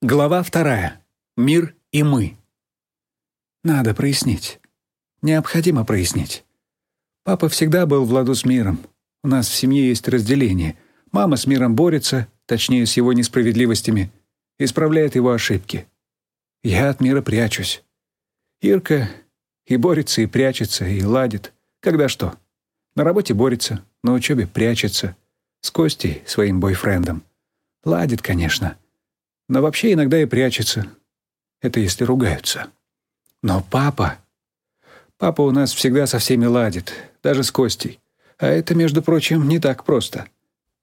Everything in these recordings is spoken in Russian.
Глава вторая. Мир и мы. Надо прояснить. Необходимо прояснить. Папа всегда был в ладу с миром. У нас в семье есть разделение. Мама с миром борется, точнее, с его несправедливостями, исправляет его ошибки. Я от мира прячусь. Ирка и борется, и прячется, и ладит. Когда что. На работе борется, на учебе прячется. С Костей, своим бойфрендом. Ладит, конечно. Но вообще иногда и прячется. Это если ругаются. Но папа... Папа у нас всегда со всеми ладит, даже с Костей. А это, между прочим, не так просто.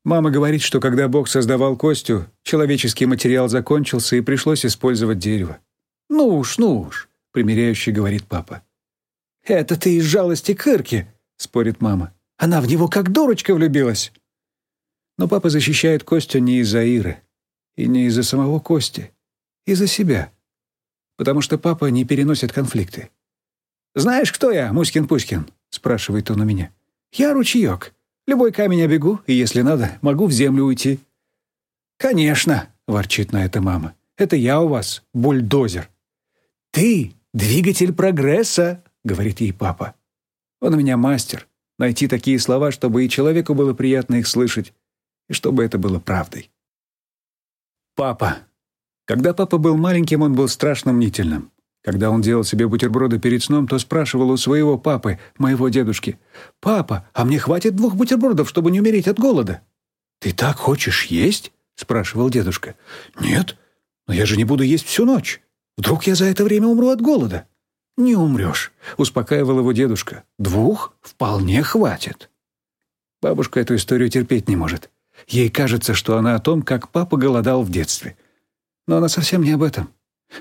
Мама говорит, что когда Бог создавал Костю, человеческий материал закончился и пришлось использовать дерево. «Ну уж, ну уж», — примиряющий говорит папа. «Это ты из жалости к Ирке», — спорит мама. «Она в него как дурочка влюбилась». Но папа защищает Костю не из-за Иры. И не из-за самого Кости. Из-за себя. Потому что папа не переносит конфликты. «Знаешь, кто я, Муськин-Пуськин?» — спрашивает он у меня. «Я ручеек. Любой камень обегу, и, если надо, могу в землю уйти». «Конечно», — ворчит на это мама. «Это я у вас, бульдозер». «Ты — двигатель прогресса», — говорит ей папа. Он у меня мастер. Найти такие слова, чтобы и человеку было приятно их слышать, и чтобы это было правдой. Папа. Когда папа был маленьким, он был страшно мнительным. Когда он делал себе бутерброды перед сном, то спрашивал у своего папы, моего дедушки, «Папа, а мне хватит двух бутербродов, чтобы не умереть от голода?» «Ты так хочешь есть?» — спрашивал дедушка. «Нет, но я же не буду есть всю ночь. Вдруг я за это время умру от голода?» «Не умрешь», — успокаивал его дедушка. «Двух вполне хватит». Бабушка эту историю терпеть не может. Ей кажется, что она о том, как папа голодал в детстве. Но она совсем не об этом.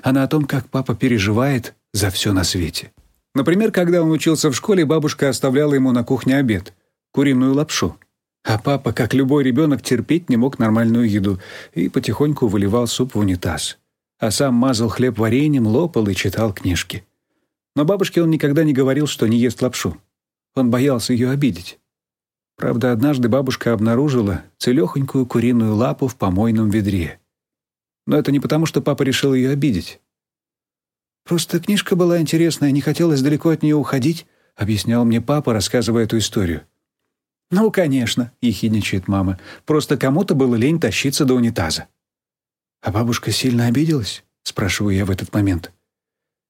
Она о том, как папа переживает за все на свете. Например, когда он учился в школе, бабушка оставляла ему на кухне обед — куриную лапшу. А папа, как любой ребенок, терпеть не мог нормальную еду и потихоньку выливал суп в унитаз. А сам мазал хлеб вареньем, лопал и читал книжки. Но бабушке он никогда не говорил, что не ест лапшу. Он боялся ее обидеть. Правда, однажды бабушка обнаружила целехонькую куриную лапу в помойном ведре. Но это не потому, что папа решил ее обидеть. «Просто книжка была интересная, не хотелось далеко от нее уходить», объяснял мне папа, рассказывая эту историю. «Ну, конечно», — ехидничает мама, «просто кому-то было лень тащиться до унитаза». «А бабушка сильно обиделась?» — спрашиваю я в этот момент.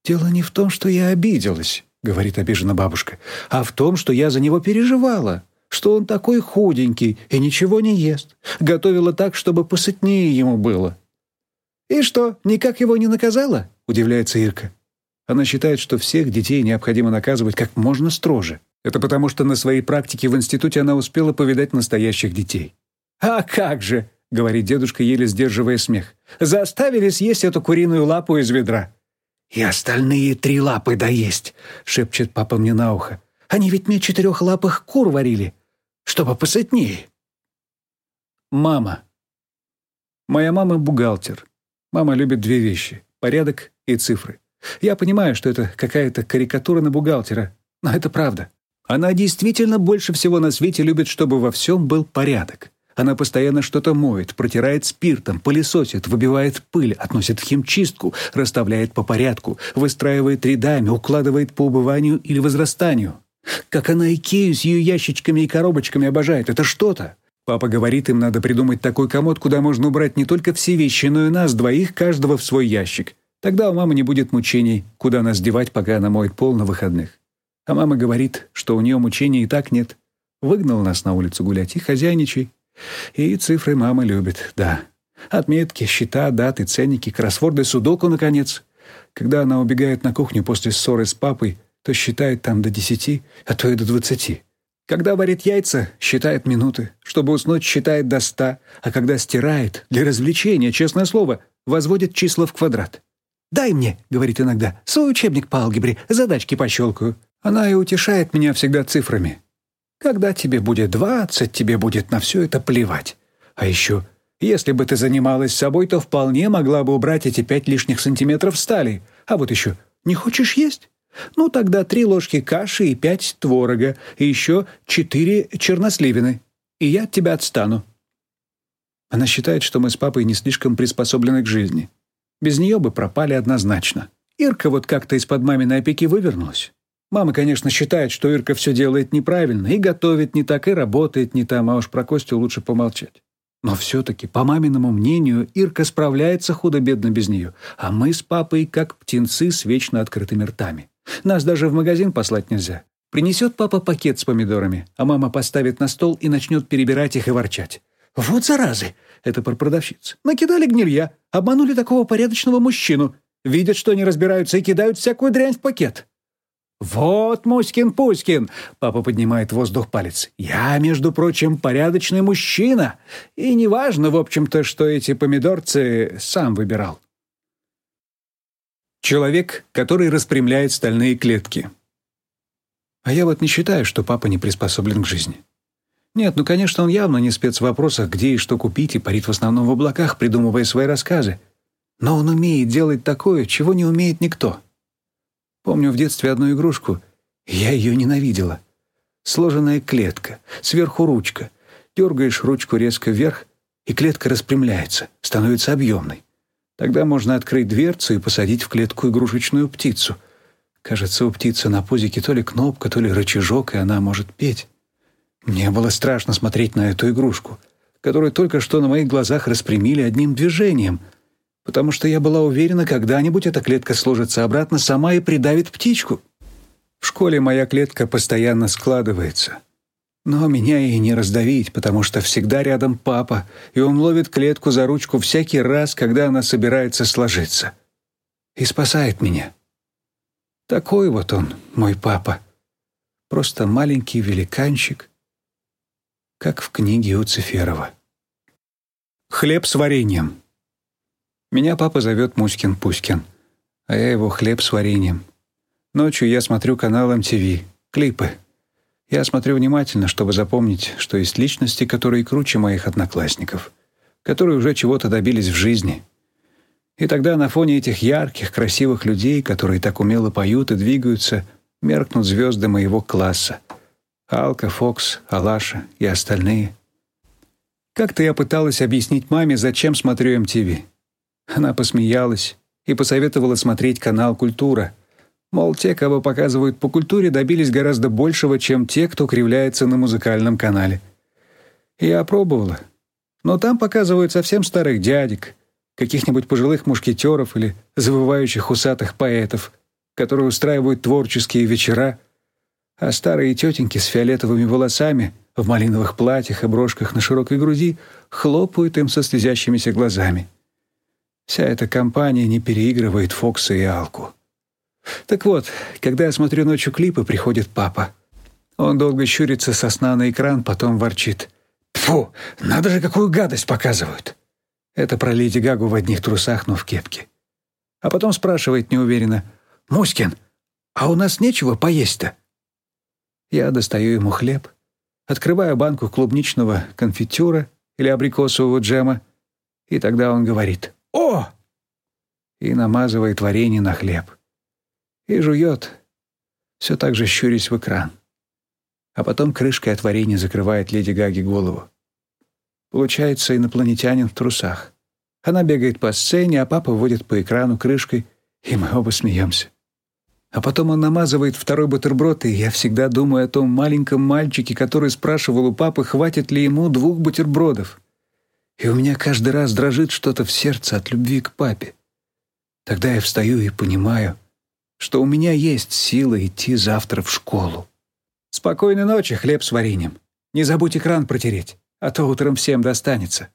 «Дело не в том, что я обиделась», — говорит обижена бабушка, «а в том, что я за него переживала что он такой худенький и ничего не ест. Готовила так, чтобы посытнее ему было. «И что, никак его не наказала?» — удивляется Ирка. Она считает, что всех детей необходимо наказывать как можно строже. Это потому, что на своей практике в институте она успела повидать настоящих детей. «А как же!» — говорит дедушка, еле сдерживая смех. «Заставили съесть эту куриную лапу из ведра». «И остальные три лапы доесть», — шепчет папа мне на ухо. «Они ведь мне четырехлапых кур варили чтобы посытнее. Мама. Моя мама бухгалтер. Мама любит две вещи — порядок и цифры. Я понимаю, что это какая-то карикатура на бухгалтера, но это правда. Она действительно больше всего на свете любит, чтобы во всем был порядок. Она постоянно что-то моет, протирает спиртом, пылесосит, выбивает пыль, относит в химчистку, расставляет по порядку, выстраивает рядами, укладывает по убыванию или возрастанию. Как она Икею с ее ящичками и коробочками обожает. Это что-то. Папа говорит, им надо придумать такой комод, куда можно убрать не только все вещи, но и нас, двоих, каждого в свой ящик. Тогда у мамы не будет мучений, куда нас девать, пока она моет пол на выходных. А мама говорит, что у нее мучений и так нет. Выгнал нас на улицу гулять и хозяйничай. И цифры мама любит, да. Отметки, счета, даты, ценники, кроссворды, судоку, наконец. Когда она убегает на кухню после ссоры с папой, то считает там до десяти, а то и до двадцати. Когда варит яйца, считает минуты. Чтобы уснуть, считает до ста. А когда стирает, для развлечения, честное слово, возводит числа в квадрат. «Дай мне», — говорит иногда, — «свой учебник по алгебре, задачки пощелкаю». Она и утешает меня всегда цифрами. Когда тебе будет двадцать, тебе будет на все это плевать. А еще, если бы ты занималась собой, то вполне могла бы убрать эти пять лишних сантиметров стали. А вот еще, не хочешь есть? Ну, тогда три ложки каши и пять творога, и еще четыре черносливины. И я от тебя отстану». Она считает, что мы с папой не слишком приспособлены к жизни. Без нее бы пропали однозначно. Ирка вот как-то из-под маминой опеки вывернулась. Мама, конечно, считает, что Ирка все делает неправильно, и готовит не так, и работает не там, а уж про Костю лучше помолчать. Но все-таки, по маминому мнению, Ирка справляется худо-бедно без нее, а мы с папой как птенцы с вечно открытыми ртами. Нас даже в магазин послать нельзя. Принесет папа пакет с помидорами, а мама поставит на стол и начнет перебирать их и ворчать. «Вот заразы!» — это про продавщиц. «Накидали гнилья, обманули такого порядочного мужчину. Видят, что не разбираются и кидают всякую дрянь в пакет. «Вот, Муськин-Пуськин!» — папа поднимает в воздух палец. «Я, между прочим, порядочный мужчина. И неважно, в общем-то, что эти помидорцы сам выбирал». Человек, который распрямляет стальные клетки. А я вот не считаю, что папа не приспособлен к жизни. Нет, ну, конечно, он явно не спец в вопросах, где и что купить, и парит в основном в облаках, придумывая свои рассказы. Но он умеет делать такое, чего не умеет никто. Помню в детстве одну игрушку, я ее ненавидела. Сложенная клетка, сверху ручка. Дергаешь ручку резко вверх, и клетка распрямляется, становится объемной. Тогда можно открыть дверцу и посадить в клетку игрушечную птицу. Кажется, у птицы на пузике то ли кнопка, то ли рычажок, и она может петь. Мне было страшно смотреть на эту игрушку, которую только что на моих глазах распрямили одним движением — потому что я была уверена, когда-нибудь эта клетка сложится обратно сама и придавит птичку. В школе моя клетка постоянно складывается. Но меня ей не раздавить, потому что всегда рядом папа, и он ловит клетку за ручку всякий раз, когда она собирается сложиться. И спасает меня. Такой вот он, мой папа. Просто маленький великанчик, как в книге у Циферова. Хлеб с вареньем. Меня папа зовет Муськин-Пуськин, а я его хлеб с вареньем. Ночью я смотрю канал MTV, клипы. Я смотрю внимательно, чтобы запомнить, что есть личности, которые круче моих одноклассников, которые уже чего-то добились в жизни. И тогда на фоне этих ярких, красивых людей, которые так умело поют и двигаются, меркнут звезды моего класса. Алка, Фокс, Алаша и остальные. Как-то я пыталась объяснить маме, зачем смотрю MTV. Она посмеялась и посоветовала смотреть канал «Культура». Мол, те, кого показывают по культуре, добились гораздо большего, чем те, кто кривляется на музыкальном канале. Я пробовала. Но там показывают совсем старых дядек, каких-нибудь пожилых мушкетеров или завывающих усатых поэтов, которые устраивают творческие вечера, а старые тетеньки с фиолетовыми волосами в малиновых платьях и брошках на широкой груди хлопают им со слезящимися глазами. Вся эта компания не переигрывает Фокса и Алку. Так вот, когда я смотрю ночью клипы, приходит папа. Он долго щурится со сна на экран, потом ворчит. «Фу, надо же, какую гадость показывают!» Это про Леди Гагу в одних трусах, но в кепке. А потом спрашивает неуверенно. «Муськин, а у нас нечего поесть-то?» Я достаю ему хлеб, открываю банку клубничного конфитюра или абрикосового джема, и тогда он говорит «О!» и намазывает варенье на хлеб. И жует, все так же щурясь в экран. А потом крышкой от варенья закрывает леди Гаги голову. Получается инопланетянин в трусах. Она бегает по сцене, а папа водит по экрану крышкой, и мы оба смеемся. А потом он намазывает второй бутерброд, и я всегда думаю о том маленьком мальчике, который спрашивал у папы, хватит ли ему двух бутербродов и у меня каждый раз дрожит что-то в сердце от любви к папе. Тогда я встаю и понимаю, что у меня есть сила идти завтра в школу. Спокойной ночи, хлеб с вареньем. Не забудь экран протереть, а то утром всем достанется.